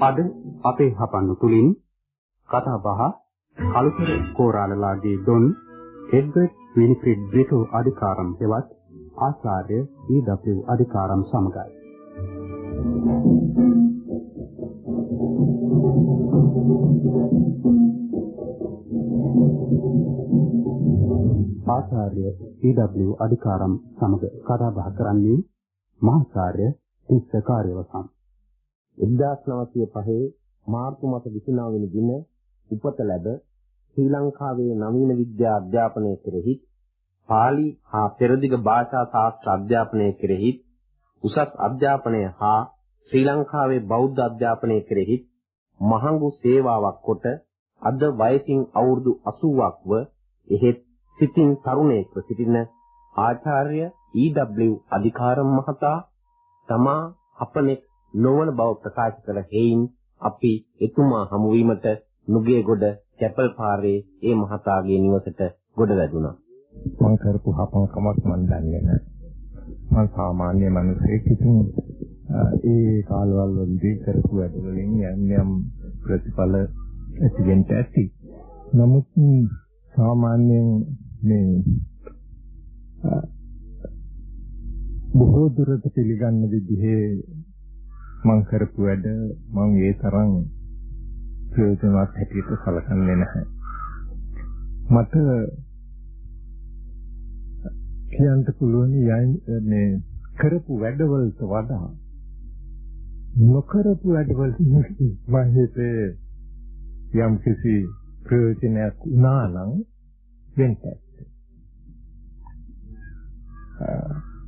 අද අපේ හපන්න තුලින් කතා බහ කලුතර කෝරාලලාගේ ඩොන් එඩ්වර්ඩ් විනිෆ්‍රිඩ් බ්‍රිටෝ අධිකාරම් හෙවත් ආචාර්ය ඊ.ඩබ්ලිව් අධිකාරම් සමගයි. ආචාර්ය ඊ.ඩබ්ලිව් අධිකාරම් සමග කතා බහ කරන්නේ මහාචාර්ය තිස්ස කාර්යවසම් 1905 මාර්තු මාස 29 වෙනි දින උපත ලැබ ශ්‍රී ලංකාවේ නවීන විද්‍යා අධ්‍යාපනය කෙරෙහි පාලි හා පෙරදිග භාෂා ශාස්ත්‍ර අධ්‍යාපනය කෙරෙහි උසස් අධ්‍යාපනය හා ශ්‍රී ලංකාවේ බෞද්ධ අධ්‍යාපනය කෙරෙහි මහඟු සේවාවක් කොට අද වයසින් අවුරුදු 80ක්ව එහෙත් සිතින් තරුණයෙක්ව සිටින ආචාර්ය ඊ.ඩබ්ලිව් අධිකාරම් මහතා තමා අපනෙක් නොවන බව ප්‍රකාශ කළ හේයින් අපි එතුමා හමු වීමට නුගේගොඩ කැපල් පාරේ ඒ මහතාගේ නිවසට ගොඩ වැදුණා. මම කරපු හපංකමක් මන් දන්නේ නැහැ. මම සාමාන්‍ය මිනිසෙක් ඉතින් ඒ කාලවල වලදී කරපු වැඩවලින් යම් යම් ප්‍රතිඵල ඇති වෙන්න ඇති. නමුත් සාමාන්‍යයෙන් මේ බොහෝ දුරට පිළිගන්න විදිහේ මං කරපු වැඩ මං ඒ තරම් ප්‍රයෝජනවත් හැටියට සැලකන්නේ නැහැ. මට කියන්න පුළුවන් මේ කරපු වැඩවලට වඩා නොකරපු වැඩවලට මම හිතේ යම් කිසි ප්‍රයෝජනයක් වුණා නම් වෙන්නත්.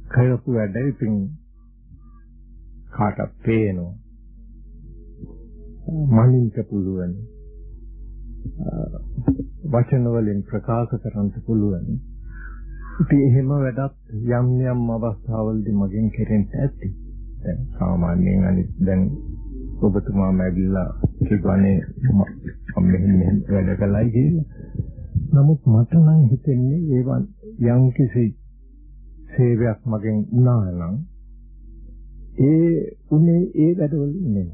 කරපු වැඩ ඉතින් කාටත් පේනවා. මනින්ට පුළුවන්. වචන වලින් ප්‍රකාශ කරන්න පුළුවන්. ඉතින් එහෙම වැඩක් යම් යම් අවස්ථාවලදී මගෙන් කෙරෙන්න ඇති. දැන් සාමාන්‍යයෙන් අනිත් දැන් ඔබතුමාම ඇවිල්ලා කිව්වනේ මම මෙහෙම මෙහෙම වැඩ කළයි කියලා. නමුත් මට නම් හිතෙන්නේ ඒවන් යම් කිසි සේවයක් මගෙන් වුණා නම් ඒ උනේ ඒ වැඩවල නෙමෙයි.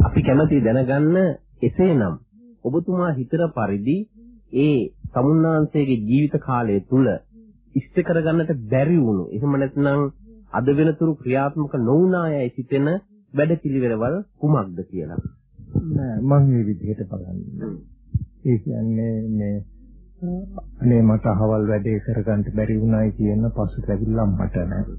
අපි කැමති දැනගන්න එසේනම් ඔබතුමා හිතර පරිදි ඒ සමුන්නාංශයේ ජීවිත කාලය තුල ඉෂ්ට කරගන්නට බැරි වුණු එහෙම නැත්නම් අද වෙනතුරු ක්‍රියාත්මක නොවුනායයි සිතෙන වැඩපිළිවෙළවල් කුමක්ද කියලා. නෑ මම මේ විදිහට බලන්නේ. ඒ කියන්නේ මේ අනේ මට අහවල් වැඩේ කරගන්න බැරි වුණායි කියන පසුතැවිල්ල මට නැහැ.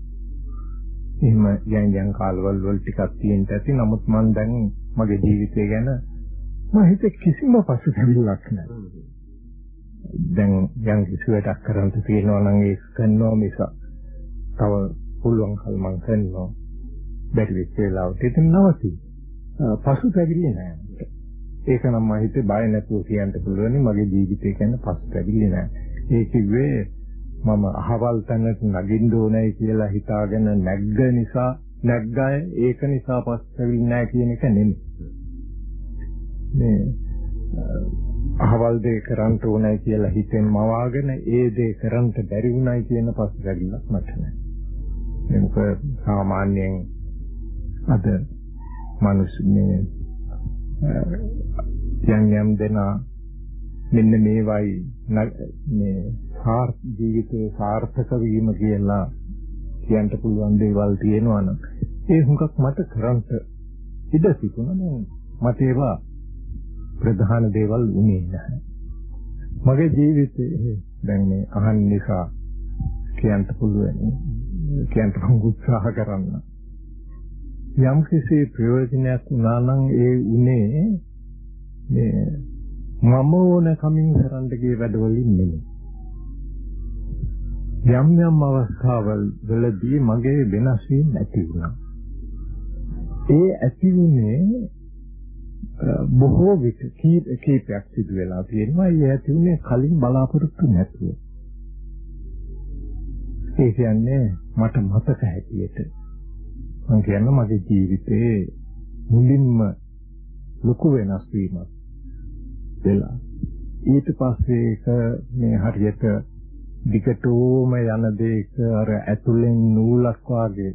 එහෙම යන් යන් කාලවල වල ටිකක් තියෙන්න ඇති. නමුත් මම දැන් මගේ ජීවිතය ගැන මම හිතේ කිසිම පසුතැවිල්ලක් නැහැ. දැන් යම් කිසි වැඩක් කරන්න තියෙනවා නම් ඒක කරනවා මිස තව පුළුවන් කල් මම කරනවා. බැරි වෙච්ච වෙලාවට ඉතින් නවතී. පසුතැවිලි නැහැ. ඒක නම් මම හිතේ බය නැතුව කියන්න පුළුවන් මගේ ජීවිතය ගැන පස්සුතැවිලි නෑ. ඒ කිව්වේ මම අහවල් තැනට නගින්න ඕනයි කියලා හිතාගෙන නැග්ග නිසා නැග්ගය ඒක නිසා පස්සුතැවිලි නෑ කියන එක නෙමෙයි. මේ අහවල් දේ කරන්න ඕනයි කියලා හිතෙන් මවාගෙන ඒ දේ කරන්න බැරි වුණයි කියන පස්සුතැවිල්ලක් මට නෑ. මේක සාමාන්‍යයෙන් අද මිනිස් මේ යම් යම් දෙනා මෙන්න මේවයි මේ සාර් ජීවිතේ සාර්ථක වීම කියලා කියන්න පුළුවන් දේවල් තියෙනවා නම් ඒ හුඟක් මට කරන්න ඉඩ තිබුණා මට ඒවා ප්‍රධාන දේවල් උනේ නැහැ. මගේ ජීවිතේ දැන් මේ අහන්න නිසා කියන්න පුළුවන් කියන්න උත්සාහ කරන්න. යම් කිසි ප්‍රයෝජනයක් වුණා නම් ඒ උනේ මේ මම ඕන කමින් කරන්න ගිය වැඩවලින් නෙමෙයි. යම් යම් අවස්ථාවල් වලදී මගේ වෙනස් වීම ඇති වුණා. ඒ ඇති වුණේ බොහෝ විට කීපයක් සිදු වෙලා තියෙනවා. ඒ ඇති වුණේ කලින් බලාපොරොත්තු නැතුව. ඒ කියන්නේ මට මතක හැටියට මම කියන්නේ මගේ ජීවිතේ මුලින්ම ලොකු වෙනස් වීමක් වෙලා ඊට පස්සේ ඒක මේ හරියට දිගටම යන දෙයක අර ඇතුලෙන් නූලක් වාගේ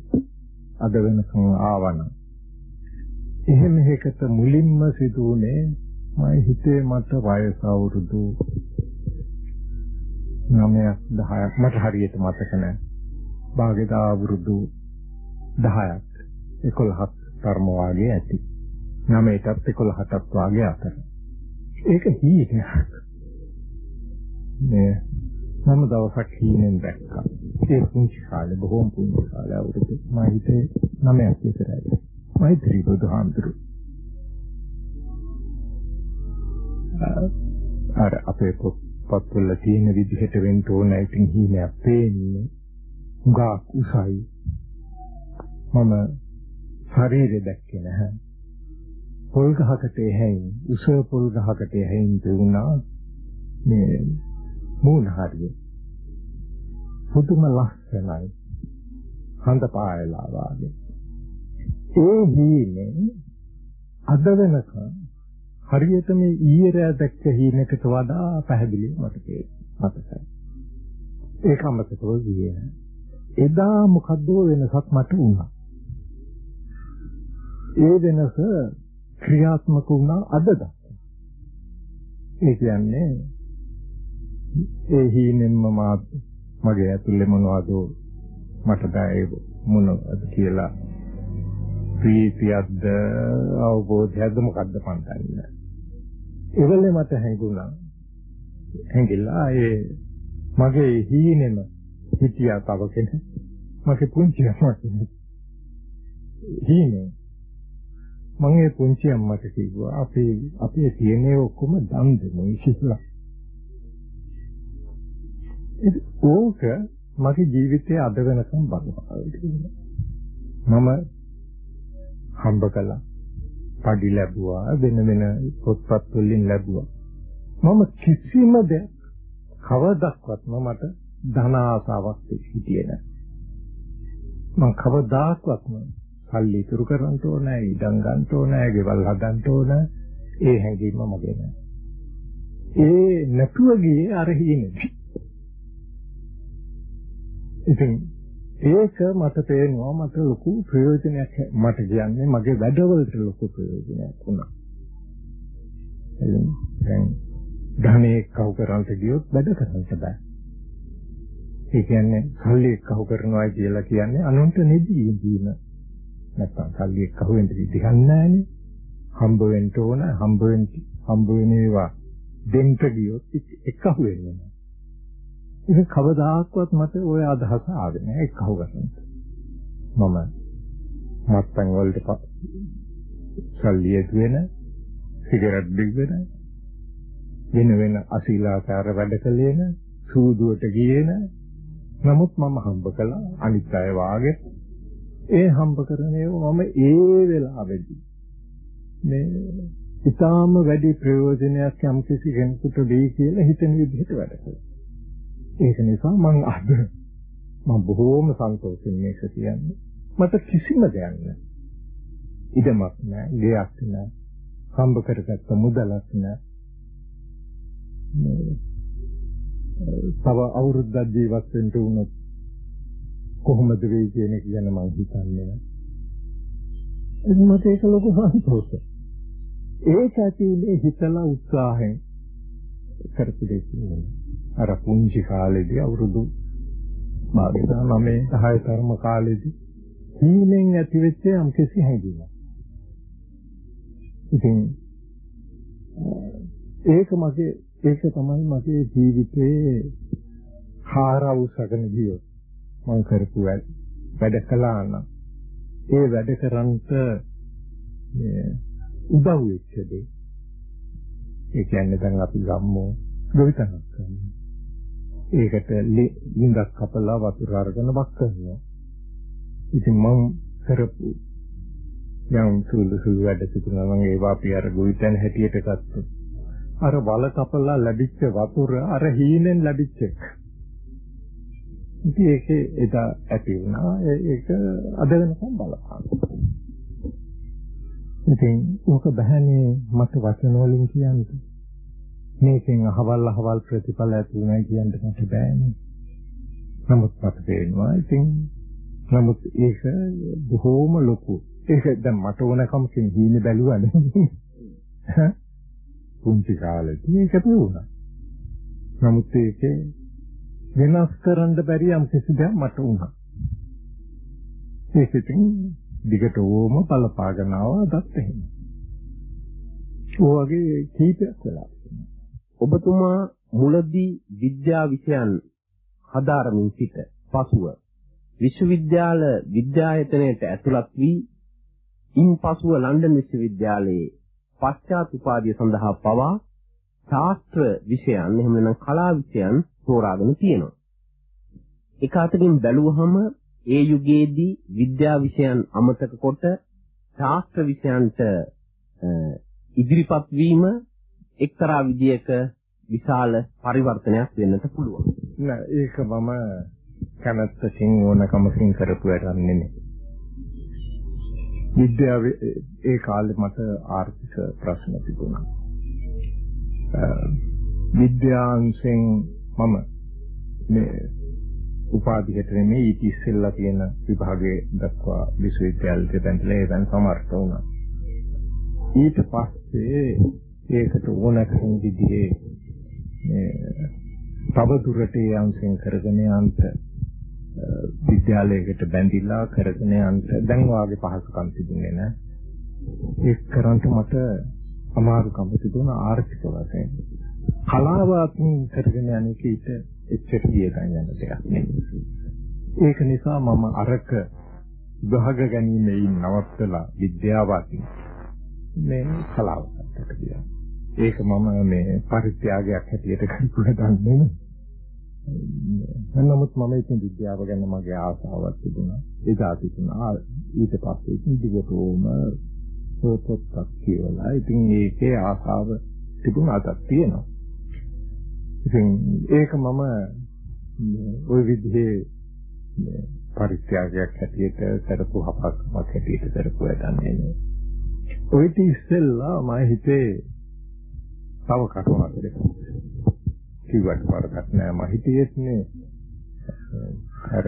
අද වෙනකන් ආවනම් එහෙම එකකට මුලින්ම සිදුුනේ මම හිතේ මට වයස අවුරුදු 9ක් 10ක් මට හරියට මතක නැහැ. භාගෙට අවුරුදු 10ක් 11ක් තරම වාගේ ඇති. 9ටත් 11ටත් වාගේ අතර. ඒක හීනයක්. මේ මම දවසක් හීනෙන් දැක්කා. ඒ පුංචි කාලේ බොහොම පුංචි කාලේ අවුරුදු මම හිතේ 9ක් විතරයි. මෛත්‍රී බුදුහාමුදුරු. අර අපේ පොත්වල තියෙන විදිහට වෙන්න ඕන ඉතින් හීනයක් පේන්නේ. උගා උසයි. මම ශරීරය දැක්කේ නැහැ. පොල් ගහකට එහෙයින් උස පොල් ගහකට එහෙයින් දුණා මේ මූණ හරිය. පුදුම ලස්සනයි. හඳ පායලා වාගේ. ඒ හීනේ අද වෙනකන් හරියට මේ ඊයේ රෑ දැක්ක හීනකට වඩා පැහැදිලි මට මතකයි. ඒක අමතකව ගියේ නෑ. එදා මොකද්ද වෙනසක් මට වුණා. ඒ වෙනස ක්‍රියාත්මක වුණා අද දක්වා. ඒ කියන්නේ ඒ හීනෙන්ම මා මගේ ඇතුලේ මොනවද මට දැයි මොනවද කියලා ප්‍රීතියක්ද අවබෝධයක්ද මොකද්ද පන්තන්නේ. ඒවලේ මට හැඟුණා. හැඟිලා ඒ මගේ හීනෙම හිටියා තව කෙනෙක්. මගේ පුංචි අම්මා කෙනෙක්. හීනේ මම ඒ පුංචි අම්මට කිව්වා අපි අපේ තියෙනේ ඔක්කොම දන් දෙමු කියලා. ඕක මගේ ජීවිතයේ අද වෙනකම් බලනවා. මම හම්බ කළා. පඩි ලැබුවා වෙන වෙන පොත්පත් වලින් ලැබුවා. මම කිසිම දෙයක් කවදාවත් මට ධන ආසාවක් හිටියේ නැහැ. මම කවදාවත් සල්ලි ඉතුරු කරන්න ඕනේ, ඉඩම් ගන්න ඕනේ, ගෙවල් හදන්න ඕනේ. ඒ හැඟීම මගේ නැහැ. ඒ නැතුව ගියේ අර හිනේ. ඉතින් ඒක මට පේනවා මට ලොකු ප්‍රයෝජනයක් මට කියන්නේ මගේ වැඩවලට ලොකු ප්‍රයෝජනයක් වුණා. දැන් ධනෙ කවු කරන්ට ගියොත් වැඩ කරන්න බෑ. ඒ කියන්නේ සල්ලි කවු කරනවා කියලා කියන්නේ අනුන්ට නෙදී ඉඳීම. නැත්තම් සල්ලි කවු වෙන්න විදිහක් නැහැනේ. හම්බ වෙන්න ඕන හම්බ වෙන්න හම්බ වෙන ඒවා දෙන්න ගියොත් එක අහු වෙන්නේ නැහැ. ඉතින් කවදාකවත් මට ওই අදහස ආවේ නෑ එක්කව ගන්න. මම මත්පැන් වලට සල්ලි වෙන සිගරට් බිල් වෙන වෙන වෙන අශීලාකාර වැඩ කළේ නෑ සූදුවට ගියේ නෑ නමුත් මම හම්බ කළා අනිත් අය වාගේ ඒ හම්බ කරන ඒවා මම ඒ වෙලාවේදී මේ ඊටාම වැඩි ප්‍රයෝජනයක් යම් කිසි කෙනෙකුට දෙයි කියලා හිතන විදිහට වැඩ කළා ඒක නිසා මම අද මම බොහෝම සන්තෝෂෙන් මේක කියන්නේ. මට කිසිම දෙයක් නැහැ. ඉඩමක් නැහැ, ගෙයක් නැහැ. හම්බ කරගත්ත මුදලක් නැහැ. තව අවුරුද්දක් ජීවත් වෙන්න උනොත් කොහොමද වෙයි කියන එක ගැන මම හිතන්නේ. ඒක මට ඒක ලොකු සන්තෝෂයක්. ඒක ඇතුලේ හිතලා උත්සාහයෙන් කරපු දෙයක් නෙවෙයි. අර පුංචි කාලේදී අවුරුදු මාගේ 9 10 තරම කාලේදී හීනෙන් ඇතිවෙච්ච යම්කිසි හැඟීමක්. ඉතින් ඒක මගේ ඒක තමයි මගේ ජීවිතයේ හාරවුසගෙන ගියොත් මම කරපු වැඩ කළා නම් ඒ වැඩ කරන්ට උදව් වෙච්ච දේ ඒ කියන්නේ දැන් අපි ගම්මු ගොවිතැනක් කරනවා ඒකට ලින්දක් කපලා වතුර අරගෙන වක් කරනවා. ඉතින් මම කරපු යම් සුළු සුළු වැඩ තිබුණා මම ඒවා අපි අර ගොවිතැන හැටියට ගත්තා. අර වල කපලා ලැබිච්ච වතුර අර හීනෙන් ලැබිච්ච එක. ඉතින් ඒකේ එදා ඇති වුණා ඒක අද වෙනකම් බලපාන. ඉතින් ඕක බහැනේ මට වචන වලින් කියන්නේ. මේකෙන් අහවල් අහවල් ප්‍රතිඵල ඇති වෙනවා කියන්න මට බෑනේ. නමුත් මට තේරෙනවා ඉතින් නමුත් ඒක බොහෝම ලොකු. ඒක දැන් මට ඕනකමකින් හීනේ බැලුවානේ. පුංචි කාලේදී ඒක වුණා. නමුත් ඒකේ වෙනස් කරන්න බැරි යම් කිසි දෙයක් මට වුණා. ඒක ඉතින් දිගටම බලපාගෙන ආවදත් එහෙම. ඔයගේ කීපයක් වෙලා. ඔබතුමා මුලදී විද්‍යා විෂයන් හදාරමින් සිට පසුව විශ්වවිද්‍යාල විද්‍යායතනයට ඇතුළත් වී ඉන්පසුව ලන්ඩන් විශ්වවිද්‍යාලයේ පශ්චාත් උපාධිය සඳහා පවා ශාස්ත්‍ර විෂයන් එහෙම නැත්නම් කලා විෂයන් තෝරාගෙන තියෙනවා. එක අතකින් බැලුවහම ඒ යුගයේදී විද්‍යා විෂයන් අමතක කොට ශාස්ත්‍ර විෂයන්ට ඉදිරිපත් වීම එක්තරා විදියක විශාල පරිවර්තනයක් වෙන්නට පුළුවන්. නෑ ඒක මම කැමැත්තකින් ඕනකමකින් කරපු වැඩක් නෙමෙයි. විද්‍යාව ඒ කාලේ මට ආර්ථික ප්‍රශ්න තිබුණා. විද්‍යාංශෙන් මම මේ උපාධියට නෙමෙයි ඊට ඉස්සෙල්ලා තියෙන විභාගයේ දක්වා විශ්වවිද්‍යාලයට දැන්ලා දැන් සමර්ථ වුණා. ඊට පස්සේ ඒකට ඕනකම් විදිහේ මේ තව දුරට ඒ අංශෙන් කරගෙන යන්න විද්‍යාලයකට බැඳිලා කරගෙන යන්න දැන් වාගේ පහසුකම් තිබුණේ නැහැ. ඒක කරන්ට මට අමාරුකම් තිබුණා ආර්ථික වශයෙන්. කලාව අතින් කරගෙන යන එක ඊට එච්චර දියදන් යන දෙයක් නෙමෙයි. ඒක නිසා මම අරක විභාග ගැනීමේ නවත්තලා විද්‍යාව අතින් මේ කලාවට ගියා. ඒක මම මේ පරිත්‍යාගයක් හැටියට කරපු වැඩක් නෙමෙයි. නමුත් මම ඉතින් විද්‍යාව ගැන මගේ ආසාවක් තිබුණා. එදා තිබුණා. ඊට පස්සේ ඉතින් දිගටම පොත්පත් කියවලා ඉතින් ඒකේ ආසාව තිබුණාට තියෙනවා. ඉතින් ඒක මම ওই විදිහේ පරිත්‍යාගයක් හැටියට කරපු හපක්මක් හැටියට කරපු වැඩක් නෙමෙයි. ඔය ටි ඉස්සෙල්ලා මම හිතේ තව කටුවක් දෙකක්. කිව්වට වරදක් නෑ මම හිතේත්නේ අර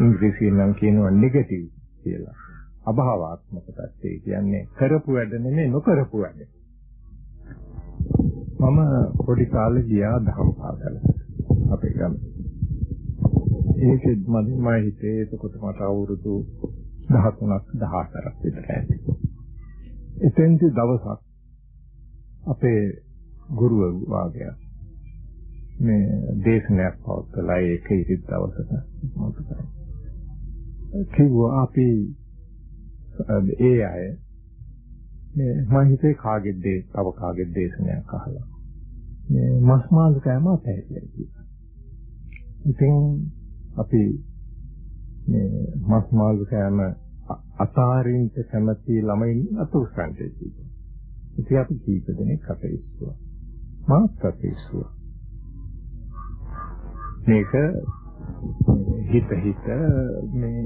ඉංග්‍රීසියෙන් නම් කියනවා නෙගටිව් කියලා. අභාවාත්මක තත්ත්වය කියන්නේ කරපු වැඩ නෙමෙයි නොකරපු වැඩ. මම පොඩි කාලේ ගියා දහම් පාසලට අපේ ගම. ඒකෙත් මම මම හිතේ එතකොට මට අවුරුදු 13ක් 14ක් විතර ඇති. එතෙන්දි දවසක් අපේ ගුරුවරු වාගයක් මේ දේශනයක් පවත්වලා ඒක ඉරිත් දවසට මතකයි. කිව්වා අපි ඒ අය මේ මම හිතේ කාගෙද තව කාගෙද දේශනයක් අහලා මේ මස් මාළු කෑම අපහැරිලා කියලා. ඉතින් අපි මේ මස් මාළු කෑම අතාරින්ට කැමති ළමයින් අත උස්සන්නේ කියලා. ඉතින් අපි කීප දෙනෙක් අපේ ඉස්සුවා. මාත් අපේ ඉස්සුවා. මේක හිත හිත මේ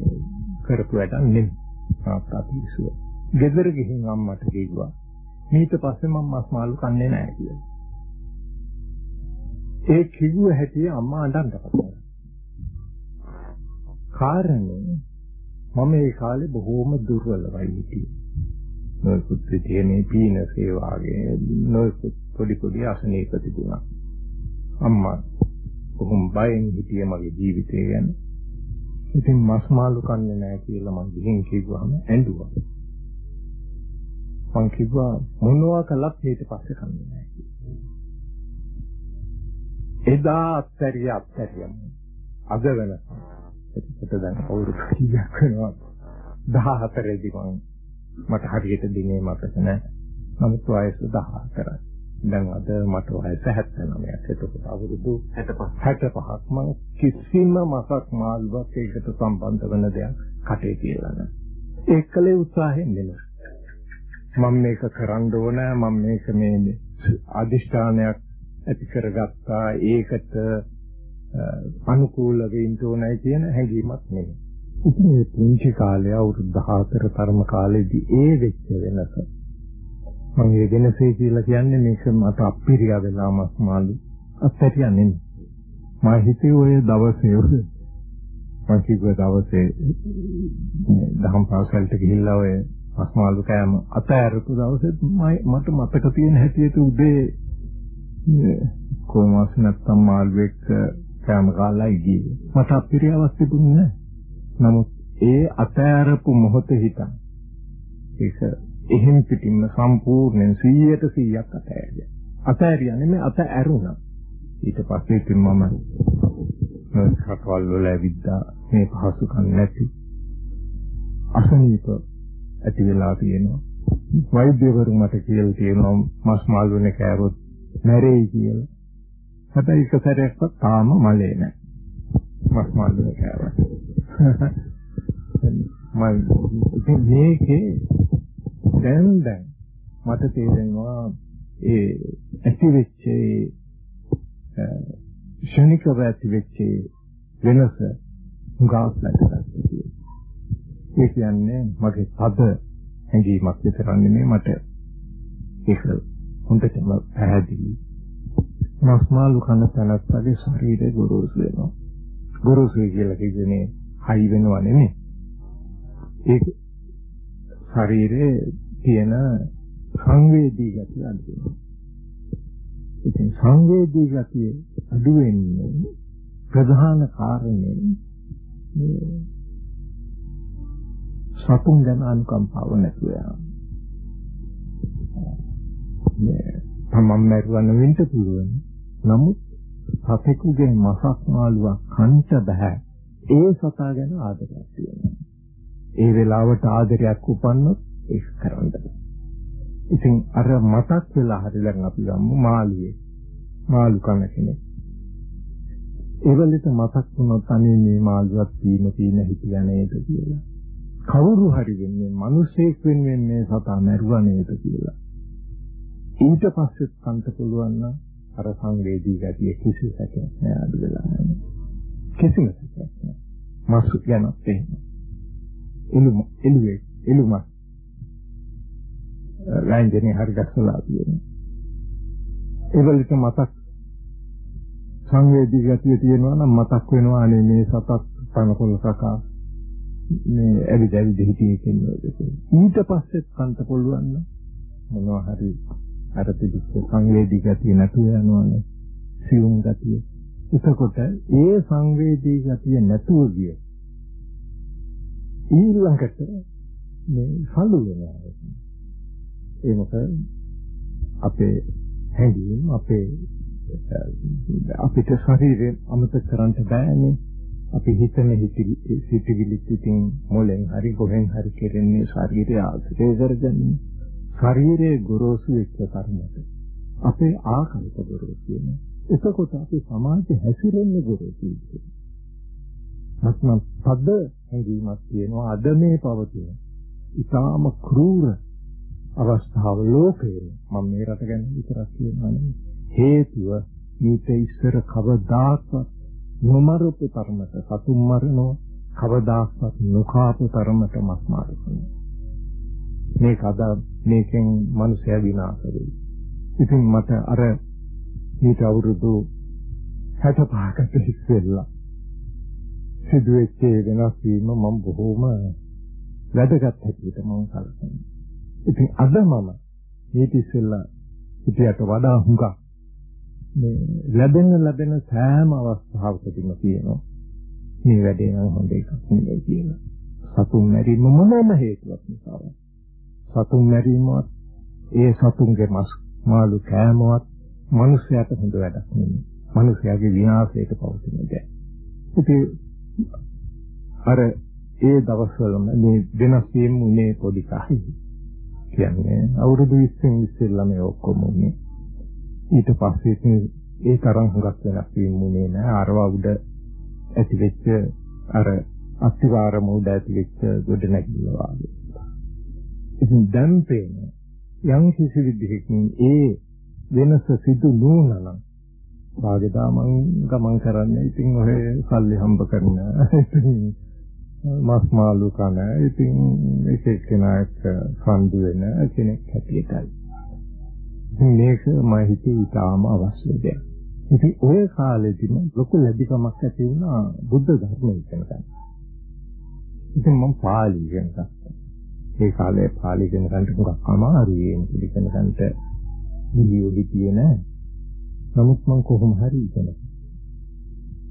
කරපු වැඩක් නෙමෙයි. මාත් අපේ ඉස්සුවා. ගෙදර ගිහින් අම්මට කිව්වා. ඊට පස්සේ මම මස් මාළු කන්නේ නැහැ කියලා. ඒ කිව්ව හැටි අම්මා අඬන්න පටන් කාරණේ මම ඒ කාලේ බොහෝම දුර්වලවයි හිටියේ. නොයෙකුත් විදිහේ මේ පීනසේ වාගේ නොයෙකුත් පොඩි පොඩි අසනීප තිබුණා. අම්මා කොහොම බයෙන් හිටියේ මගේ ජීවිතය ගැන. ඉතින් මස් මාළු කන්නේ නැහැ කියලා මං ගිහින් කිව්වම ඇඬුවා. මං කිව්වා මොනවා කළත් ඊට පස්සේ කන්නේ නැහැ කියලා. එදා අත්තරිය අත්තරියම අද වෙනකම් එතකොට දැන් අවුරුදු කීයක් වෙනවද 14 දී මම මට හරියට දිනේ මතක නැහැ. නමුත් වයස 14යි. දැන් අද මට වයස 79ක්. එතකොට අවුරුදු 65 65ක් මම කිසිම මසක් මාළුවක් ඒකට සම්බන්ධ වෙන දෙයක් කටේ කියලා නැහැ. ඒකලේ උත්සාහයෙන් නෙමෙයි. මම මේක කරන්න ඕන මම මේක මේ අදිෂ්ඨානයක් ඇති කරගත්තා ඒකට අනුකූල වෙන්න ඕනයි කියන හැඟීමක් නෙමෙයි. ඉතින් මේ පුංචි කාලේ අවුරුදු 14 තරම කාලෙදී ඒ වෙච්ච වෙනස මම ඒ වෙනසේ කියලා කියන්නේ මේක මට අපිරියා වෙලා මස් මාළු අත්හැරියා නෙමෙයි. මම හිතේ ඔය දවසේ මම කිව්ව දවසේ දහම් පාසලට ගිහිල්ලා ඔය මස්මාළු කෑම අතෑරපු දවසේ මට මතක තියෙන හැටියට උදේ කොහොමස් නැත්තම් මාළුවෙක් කෑම කාලා ඉගියේ. මට අපිරියාවක් තිබුණේ නමුත් ඒ අතෑරපු මොහොතේ හිතන් ඒක එහෙම් පිටින්ම සම්පූර්ණයෙන් 100ට 100ක් අතෑරියා. අතෑරියා නෙමෙයි අතෑරුණා. ඊට පස්සේ ඉතින් මම රටවල් වල ඇවිද්දා මේ පහසුකම් නැති අසනීප ඇති වෙලා තියෙනවා. වෛද්‍යවරු මට කියලා තියෙනවා මස් මාළු වෙන කෑවොත් මැරෙයි කියලා. හැබැයි එක සැරයක්වත් තාම මලේ නැහැ. මස් මාළු වෙන කෑවා. මම මේකේ දැන් දැන් මට තේරෙනවා ඒ ඇති වෙච්ච ඒ ශනිකව ඇති වෙච්ච වෙනස හුඟක් ලැබෙනවා. ඒ කියන්නේ මගේ පද හැඟීමක් විතරක් නෙමෙයි මට ඒක හොඳටම පැහැදිලි. මස්මාලු කන තැනත්තගේ ශරීරය ගොරෝසු වෙනවා. ගොරෝසු කියලා කියන්නේ හයි වෙනව නෙමෙයි. ඒක ශරීරයේ තියෙන සංවේදී ගතිය අඩු වෙනවා. ඉතින් සංවේදී ගතිය අඩු වෙන්නේ ප්‍රධාන කාරණේ මේ සතුන් ගැන අනුකම්පාව නැතුව යනවා. මේ තමන් මරුවන වෙන්න පුළුවන්. නමුත් සතෙකුගේ මසක් මාළුවක් කන්ට බෑ. ඒ සතා ගැන ආදරයක් තියෙනවා. ඒ වෙලාවට ආදරයක් උපන්නොත් ඒක කරන්න ඉතින් අර මතක් වෙලා හරි දැන් අපි ගමු මාළුවේ. මාළු කන කෙනෙක්. ඒවලට මතක් වුණොත් අනේ මේ මාළුවක් තීන තීන හිටියා නේද කියලා. කවුරු හරි වෙන්නේ මිනිසෙක් වෙන්නේ මේ සතා මැරුවා නේද කියලා. ඊට පස්සෙත් කන්ට පුළුවන් නම් අර සංවේදී ගතිය කිසි සැකයක් නෑ අඩු වෙලා නැහැ. කිසිම සැකයක් නෑ. මාසු යනත් එහෙම. එළුම එළුවේ එළුම ලයින්ජනේ හරි දැක්සලා තියෙනවා. ඒවලට මතක් සංවේදී ගතිය තියෙනවා නම් මතක් වෙනවා අනේ මේ සතක් පනකොල සකා. මේ ඇවිද ඇවිද හිටියේ කෙනෙක් ඊට පස්සෙත් කන්ට පුළුවන් මොනවා හරි අර පිටිච්ච සංවේදී ගතිය නැතුව යනවනේ. සියුම් ගතිය. එතකොට ඒ සංවේදී ගතිය නැතුව ගිය ඊළඟට මේ සලු වෙනවා ඒ මොකද? අපේ හැඟීම් අපේ අපිට ශරීරයෙන් අමතක කරන්න බෑනේ. අපි හිතන හිතවිලි ඉතින් මොලෙන් හරි කොහෙන් හරි කෙරෙන්නේ ශරීරය ආශ්‍රය කරගන්නේ. ශරීරයේ ගොරෝසු වෙච්ච කර්මත අපේ ආකල්ප ගොරෝසු වෙනවා එතකොට අපි සමාජයේ හැසිරෙන්නේ ගොරෝසු වෙනවා නැත්නම් පද හැඟීමක් තියෙනවා. අද මේ පවතින ඊටාම ක්‍රූර අවස්ථාව ලෝකයේ මම මේ රට ගැන විතරක් කියනවා හේතුව මේක ඉස්සර කවදාකවත් නොමරපු තරමට සතුන් මරනවා කවදාකවත් නොකාපු තරමට මස් මාරුනවා. මේක අද මේකෙන් මිනිසයා විනාශ වෙයි ඉතින් මට අර ඊට අවුරුදු 65කට ඉස්සෙල්ලා සිදුවෙච්ච වෙනස් වීම මම බොහොම වැදගත් හැටියට මම සැලකනවා ඉතින් අද මම ඊට ඉස්සෙල්ලා හිතයට වඩා හුඟක් මේ ලැබෙන ලැබෙන සෑම අවස්ථාවකදීම කියනවා මේ වැඩේ නම් හොඳ එකක් නෙවෙයි කියලා. සතුන් මැරීම මොනම හේතුවක් නිසාද? සතුන් මැරීමවත් ඒ සතුන්ගේ මස් මාළු කෑමවත් මිනිස්යාට හොඳ වැඩක් නෙවෙයි. මිනිස්යාගේ විනාශයට පවතින දෙයක්. ඉතින් අර ඒ දවස්වලම මේ වෙනස් වීම උනේ පොඩි කායි. කියන්නේ අවුරුදු 20 ඉස්සෙල්ලා මේ ඔක්කොම උනේ ඊට පස්සේ ඒ තරම් හුඟක් වෙනස් වීමුනේ නෑ අරව උඩ ඇති වෙච්ච අර අතිවාරම උඩ ඇති වෙච්ච ගොඩ නැගිල්ල වාගේ. ඉතින් දැන් පේන යම් කිසි විදිහකින් ඒ වෙනස සිදු නුනනම් වාගේදා මං ගමන් කරන්නේ ඉතින් ඔය සල්ලි හම්බ කරන ඉතින් මස් මාළු කන ඉතින් එක එක්කෙනා එක්ක සම්දු වෙන කෙනෙක් හැටියටයි. මේක මම හිතේ ඊටාම අවශ්‍ය දෙයක්. ඉතින් ওই කාලෙදිම ලොකු ලැබිකමක් ඇති වුණා බුද්ධ ධර්මය ඉගෙන ගන්න. ඉතින් මම පාලි ඉගෙන ගත්තා. ඒ කාලේ පාලි ඉගෙන ගන්න ටිකක් අමාරුයි ඒක ඉගෙන ගන්නට නියෝගි තියෙන. නමුත් මම කොහොම හරි ඉගෙන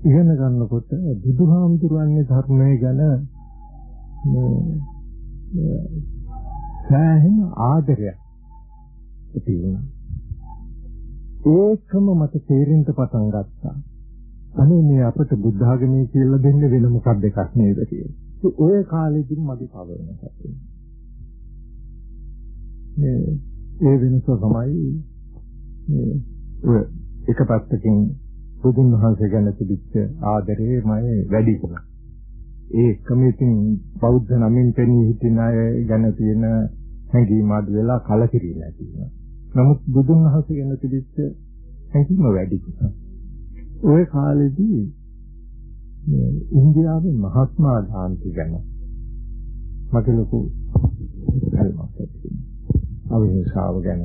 ඉගෙන ගන්නකොට බුදුහාමුදුරන්ගේ ධර්මය ගැන මේ සෑහෙන ආදරයක් ඇති වුණා. ඒකම මට තේරෙන්න පටන් ගත්තා. අනේ මේ අපිට බුද්ධ ආගමේ කියලා දෙන්නේ වෙන මොකක්ද එකක් නේද කියලා. ඔය කාලෙදිම මගේ පව වෙනසක් මේ ඒ වෙනස තමයි මේ ඔය එක පැත්තකින් බුදුන් වහන්සේ ගැන තිබිච්ච ආදරේ මම වැඩි කළා. ඒ කමිටින් බෞද්ධ නමින් පෙනී සිටින අය ගැන තියෙන හැඟීම් අඩු වෙලා කලකිරීම ඇති වෙනවා. නමුත් බුදුන් වහන්සේ ගැන තිබිච්ච හැඟීම වැඩි නිසා. ওই කාලෙදී මේ ඉන්දියාවේ මහත්මා ගාන්ධි ගැන මට ලොකු කල්පනාවක් තිබුණා. අවිහිංසාව ගැන.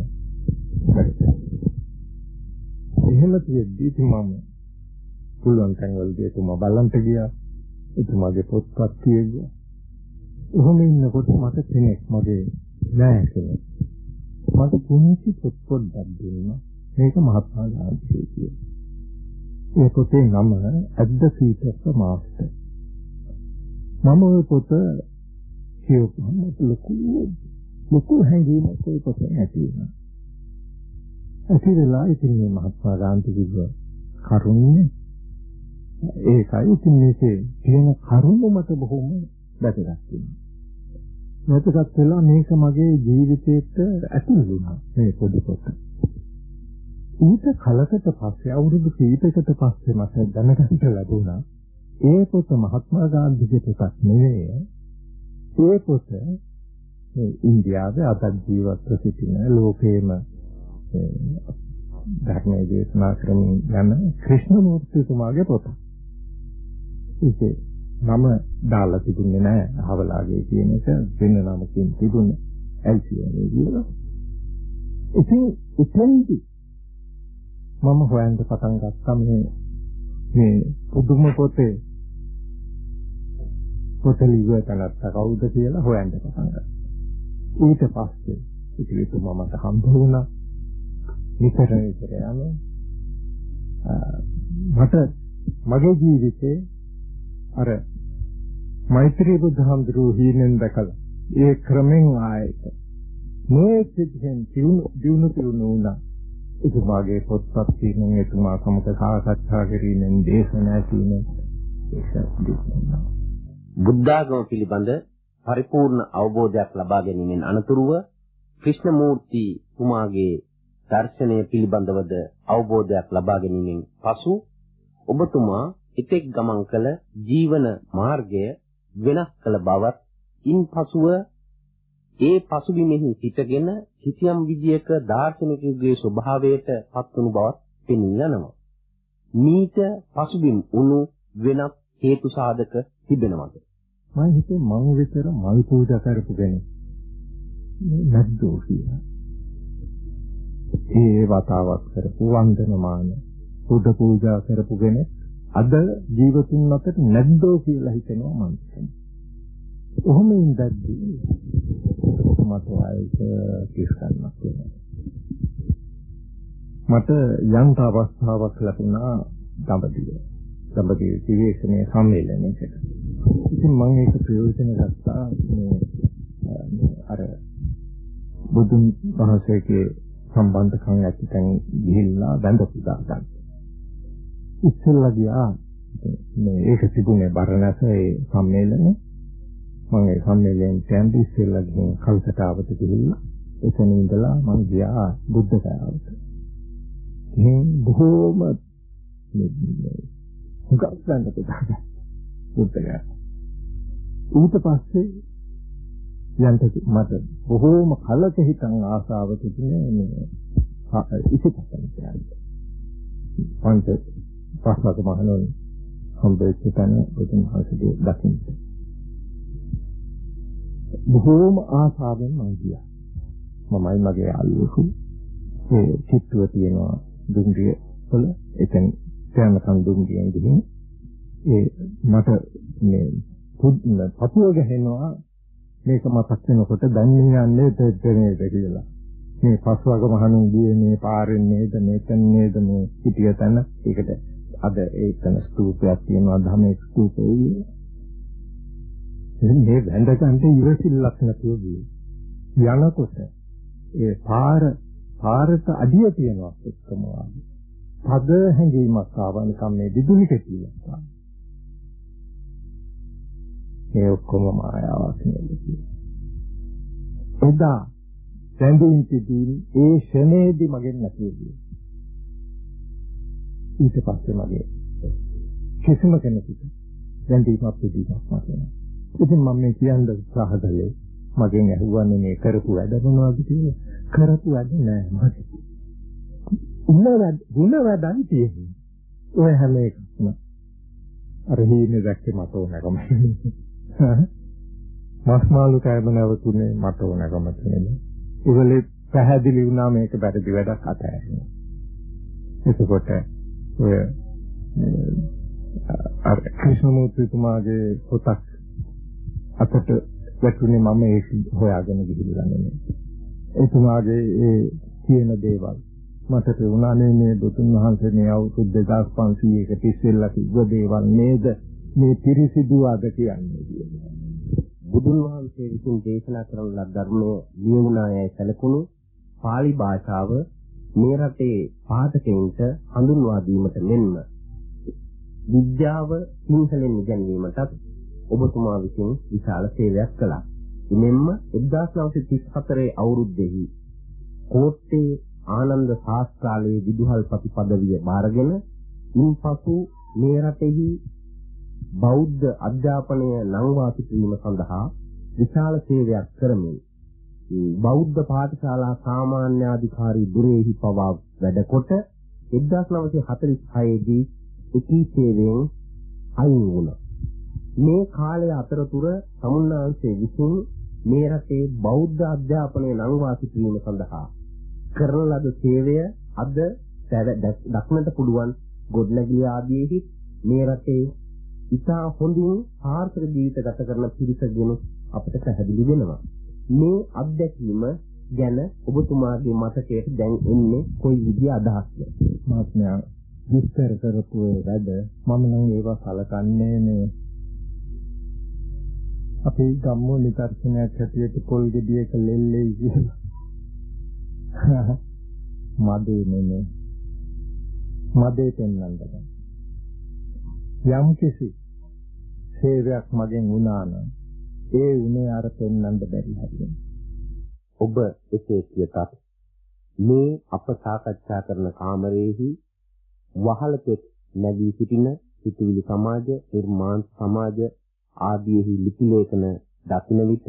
එහෙම තියෙද්දී මම පුළුවන් තැන්වලදී එතුමා බලන්ට ගියා. එතුමාගේ පොත්පත් කියෙව්වා. එහෙම ඉන්නකොට මට කෙනෙක් මගේ නෑ කෙනෙක් මට පුංචි පොත් පොඩ්ඩක් දුන්නා. මේක මහත්මා ගාන්ධි කියන. ඒ පොතේ නම At the Feet of the Master. මම ওই පොත කියවපුවම ලොකු ලොකු හැඟීමක් ඒ පොතේ ඇති වුණා. ඇතිරලා ඉතින් මේ මහත්මා ගාන්ධි කිව්ව කරුණේ ඒකයි ඉතින් මේකේ තියෙන කරුණ මත බොහොම වැදගත් වෙනවා. නැතකත් වෙලා මේක මගේ ජීවිතේට ඇතුළු වුණා මේ පොඩි පොත. ඊට කලකට පස්සේ අවුරුදු කීපයකට පස්සේ මට දැනගන්න ලැබුණා ඒ පොත මහත්මා ගාන්ධිගේ පොතක් නෙවෙයි. ඒ පොත මේ ඉන්දියාවේ අද ජීවත්ව සිටින ලෝකේම ධර්මයේ දේශනා කරමින් යන ක්‍රිෂ්ණමූර්තිතුමාගේ පොත. ඒකේ නම දාලා තිබුණේ නැහැ අහවලාගේ කියන එක වෙන නමකින් තිබුණේ ඇල්සියනේ කියලා. ඉතින් එතෙන්දි මම හොයන්න පටන් ගත්තා මේ මේ පුදුම පොතේ පොත ලියුවටලත් කවුද කියලා හොයන්න පටන් ගත්තා. ඊට පස්සේ ඉතිරිතුමා මට හම්බ වුණා. නිතර නිතර යනවා. මට මගේ ජීවිතේ අර මෛත්‍රී බුදුහාමුදුරුවෝ හීනෙන් දැකලා ඒ ක්‍රමෙන් ආයත මේ සිද්ධෙන් දිනු දිනු දිනු වුණා. එතුමාගේ පොත්පත් කියමින් එතුමා සමග සාකච්ඡා කිරීමෙන් දේශනා කිරීමෙන් ඒක බුද්ධාගම පිළිබඳ පරිපූර්ණ අවබෝධයක් ලබා ගැනීමෙන් අනතුරුව ක්‍රිෂ්ණමූර්ති තුමාගේ දර්ශනය පිළිබඳවද අවබෝධයක් ලබා ගැනීමෙන් පසු ඔබතුමා එතෙක් ගමන් කළ ජීවන මාර්ගය වෙනස් කළ බවත් ඉන්පසුව ඒ පසුබිමෙහි සිටගෙන කිසියම් විදියක දාර්ශනිකයෙකුගේ ස්වභාවයට පත්වනු බවත් පෙනී යනවා. මීට පසුබිම් උණු වෙනත් හේතු සාධක තිබෙනවද? මම හිතේ මම විතර මල් පූජා කරපු කෙනෙක් නැද්දෝ කියලා. ඒ වතාවක් කරපු වන්දනමාන බුද්ධ පූජා කරපු කෙනෙක් අද ජීවතුන් අතර නැද්දෝ කියලා හිතෙනවා මම හිතන්නේ. ඔහොම ඉඳද්දී මට ආයක කිස් ගන්නක් වෙනවා. මට යන්ත අවස්ථාවක් ලැබුණා දඹදිව. දඹදිව විවේචනයේ සම්මේලනයකට. ඉතින් මම ඒක ප්‍රයෝජන ගත්තා මේ අර බුදුන් වහන්සේගේ සම්බන්ධකම් ඇති තැන් ගිහිල්ලා බඳ පුදා ගන්න. ඉස්සෙල්ලා ගියා මේ ඒක තිබුණේ බරණැස ඒ සම්මේලනේ මම ඒ සම්මේලනයෙන් යන්නේ ඉස්සෙල්ලා ගිහින් කල්කටාවට ගිහිල්ලා එතන ඉඳලා මම ගියා බුද්ධ ගයාවට. ඉතින් බොහෝම හුඟක් ගන්න පුතාට බුද්ධ ගයා. ඊට පස්සේ යන්ට මට බොහෝම කලක හිතන් ආසාව තිබුණේ මේ ඉසිපතන කියන්නේ. පංච පස්වක මහණෝනි හම්බෙච්ච තැන බුදුන් වහන්සේගේ දකින්න. බොහෝම ආසාවෙන් මම ගියා. මමයි මගේ යාළුවෙකු ඒ චිත්තුව තියෙනවා දුම්රිය වල එතෙන් ධ්‍යාන සම්දුම්ගියෙන් ගිහින් ඒ මට මේ පතුව ගහනවා මේක මතක් වෙනකොට දැන් යන්නේ දෙතේනේද කියලා. මේ පස්වග මහණුන් ගියේ මේ පාරෙන් නේද මේතන නේද මේ හිටිය තැන ඒකට අද ඒකන ස්තූපයක් තියෙනවා ධමේ ස්තූපේ මේ වැඳ ගන්න ඉවසිල්ලක් නැතුව ගියේ. යනකොට ඒ පාර පාරට අඩිය තියෙනවා එක්කම වාගේ. පද හැඟීමක් ආවා නිකම් මේ විදුලි කෙටියක්. ඒ ඔක්කොම මායාවක් නේද එදා සැඳින් සිටින් ඒ ෂණේදී මගෙන් නැති ගියා. ඊට පස්සේ මගේ කිසිම කෙනෙකුට දැන්දීමක් පිළිදීමක් නැහැ. ඉතින් මම මේ කියන්න උත්සාහ කළේ මගෙන් ඇහුවන්නේ මේ කරපු වැඩ මොනවද කියලා. කරපු වැඩ නෑ මගේ. උන්න වැඩ ගුණ වැඩයි තියෙන්නේ. ඔය හැම එකක්ම අර හීනේ දැක්කේ මට ඕනකම. මස් මාළු කෑම නැවතුනේ මට ඕනකම තියෙනවා. ඒවලේ පැහැදිලි වුණා මේක වැරදි වැඩක් අතහැරියා. එතකොට ඔය අර ක්‍රිෂ්ණමූර්තිතුමාගේ පොතක් අතට වැටුනේ මම ඒක හොයාගෙන ගිහිල්ලා නෙමෙයි. එතුමාගේ ඒ කියන දේවල් මට තේරුණානේ මේ බුදුන් වහන්සේ මේ අවුරුදු 2500කට ඉස්සෙල්ලා තිබ්බ දේවල් නේද මේ පිරිසිදු අද කියන්නේ කියලා. බුදුන් වහන්සේ විසින් දේශනා කරන ලද ධර්මයේ ලියුණායයි සැලකුණු pāli භාෂාව මේ රටේ පාඨකයන්ට හඳුන්වා දීමට මෙන්ම විද්‍යාව සිංහලෙන් ඉගෙනීමටත් ඔබතුමා විසින් විශාල සේවයක් කළා. ඉමෙන්ම 1934 අවුරුද්දෙහි කෝට්ටේ ආනන්ද ශාස්ත්‍රාලයේ විදුහල්පති පදවිය බාරගෙන ඉන්පසු මේ රටෙහි බෞද්ධ අධ්‍යාපනය නංවා සිටීම සඳහා විශාල සේවයක් කරමින් බෞද්ධ පාඨශාලා සාමාන්‍යාධිකාරී දුරේහි පවා වැඩකොට 1946 දී එකී සේවයෙන් අයින් වුණා. මේ කාලය අතරතුර සමුන්නාංශයේ විසින් මේ රටේ බෞද්ධ අධ්‍යාපනය නංවා සිටීම සඳහා කරන ලද සේවය අද දක්නට පුළුවන් ගොඩනැගිලි ආදීෙහි මේ රටේ ඉතා හොඳින් සාර්ථක ජීවිත ගත කරන පිරිසගෙන අපිට පැහැදිලි වෙනවා. මේ අත්දැකීම ගැන ඔබතුමාගේ මතකයට දැන් එන්නේ කොයි විදිහ අදහස්ද? මාත්මයා විස්තර කරපු වැඩ මම නම් ඒවා සලකන්නේ නේ අපි ගම්මු නිදර්ශනයක් හැටියට පොල් ගෙඩියක ලෙල්ලේ කියලා. මදේ නෙමෙයි. මදේ පෙන්වන්න බෑ. යම් කිසි සේවයක් මගෙන් වුණා නම් ඒ උනේ අර පෙන්වන්න බැරි හැටි. ඔබ එසේ කියතත් මේ අප සාකච්ඡා කරන කාමරයේහි වහලපෙත් නැගී සිටින සිතුවිලි සමාජ, නිර්මාණ සමාජ ආදීෙහි ලිපි ලේඛන දකින විට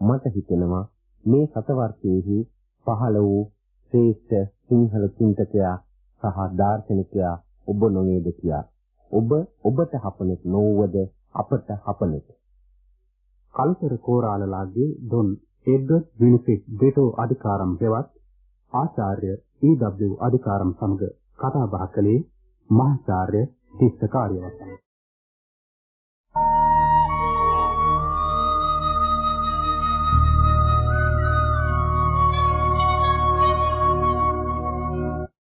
මට හිතෙනවා මේ සතවර්ෂයේහි පහළ වූ ශ්‍රේෂ්ඨ සිංහල චින්තකයා සහ දාර්ශනිකයා ඔබ නොවේද කියා. ඔබ ඔබට හපනෙක් නොවුවද අපට හපනෙක්. කල්තර කෝරාලලාගේ දොන් එඩ්වඩ් විනිෆිට් බෙටෝ අධිකාරම් හෙවත් ආචාර්ය ඊ.ඩබ්ලිව් අධිකාරම් සමග කතා බහ කළේ මහාචාර්ය තිස්ස කාර්යවසම්